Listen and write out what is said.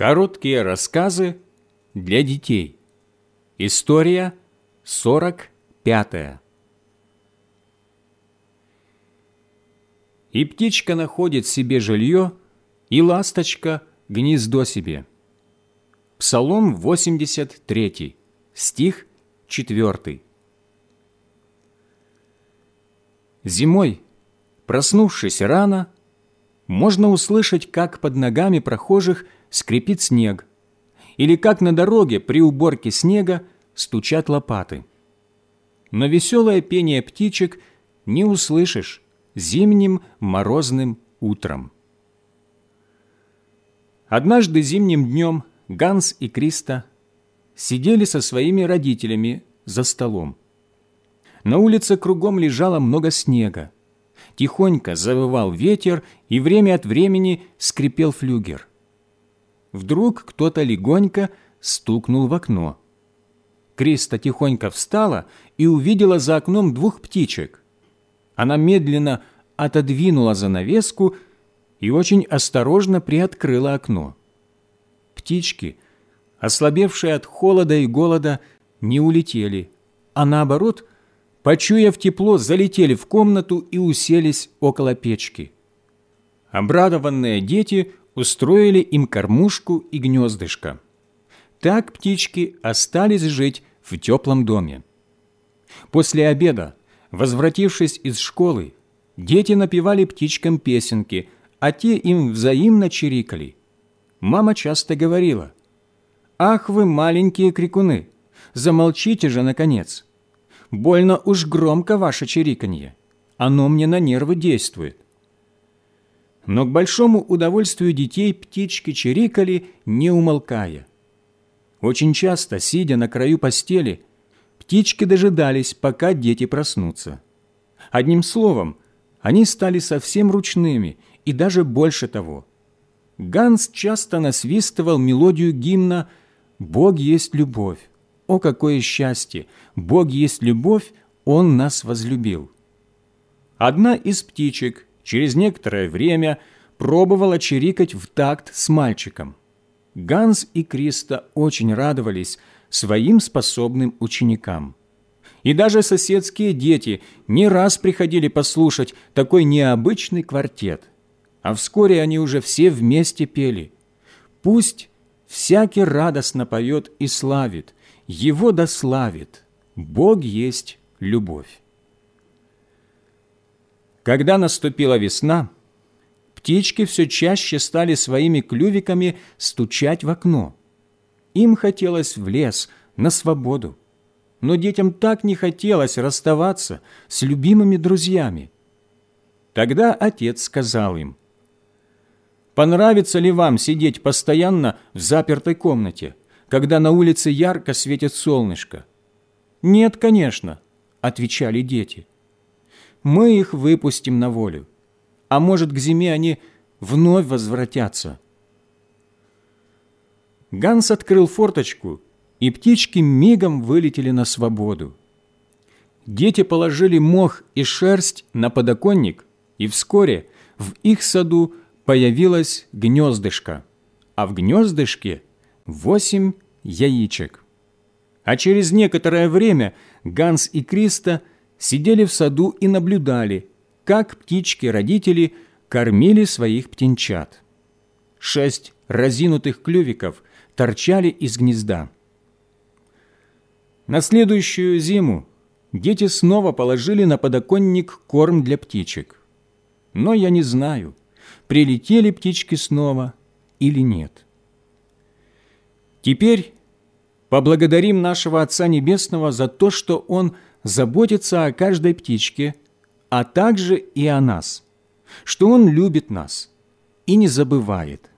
Короткие рассказы для детей. История 45. И птичка находит себе жилье, и ласточка гнездо себе. Псалом 83, стих 4. Зимой, проснувшись рано, можно услышать, как под ногами прохожих – скрипит снег, или как на дороге при уборке снега стучат лопаты. Но веселое пение птичек не услышишь зимним морозным утром. Однажды зимним днем Ганс и Криста сидели со своими родителями за столом. На улице кругом лежало много снега. Тихонько завывал ветер, и время от времени скрипел флюгер. Вдруг кто-то легонько стукнул в окно. Криста тихонько встала и увидела за окном двух птичек. Она медленно отодвинула занавеску и очень осторожно приоткрыла окно. Птички, ослабевшие от холода и голода, не улетели, а наоборот, почуяв тепло, залетели в комнату и уселись около печки. Обрадованные дети устроили им кормушку и гнездышко. Так птички остались жить в теплом доме. После обеда, возвратившись из школы, дети напевали птичкам песенки, а те им взаимно чирикали. Мама часто говорила, «Ах вы, маленькие крикуны, замолчите же, наконец! Больно уж громко ваше чириканье, оно мне на нервы действует». Но к большому удовольствию детей птички чирикали, не умолкая. Очень часто, сидя на краю постели, птички дожидались, пока дети проснутся. Одним словом, они стали совсем ручными и даже больше того. Ганс часто насвистывал мелодию гимна «Бог есть любовь». О, какое счастье! Бог есть любовь, Он нас возлюбил. Одна из птичек – через некоторое время пробовала чирикать в такт с мальчиком. Ганс и Криста очень радовались своим способным ученикам. И даже соседские дети не раз приходили послушать такой необычный квартет. А вскоре они уже все вместе пели. «Пусть всякий радостно поет и славит, его дославит, Бог есть любовь». Когда наступила весна, птички все чаще стали своими клювиками стучать в окно. Им хотелось в лес, на свободу. Но детям так не хотелось расставаться с любимыми друзьями. Тогда отец сказал им, «Понравится ли вам сидеть постоянно в запертой комнате, когда на улице ярко светит солнышко?» «Нет, конечно», — отвечали дети мы их выпустим на волю. А может, к зиме они вновь возвратятся. Ганс открыл форточку, и птички мигом вылетели на свободу. Дети положили мох и шерсть на подоконник, и вскоре в их саду появилось гнездышко, а в гнездышке восемь яичек. А через некоторое время Ганс и Криста – сидели в саду и наблюдали, как птички-родители кормили своих птенчат. Шесть разинутых клювиков торчали из гнезда. На следующую зиму дети снова положили на подоконник корм для птичек. Но я не знаю, прилетели птички снова или нет. Теперь поблагодарим нашего Отца Небесного за то, что Он – заботится о каждой птичке, а также и о нас, что Он любит нас и не забывает.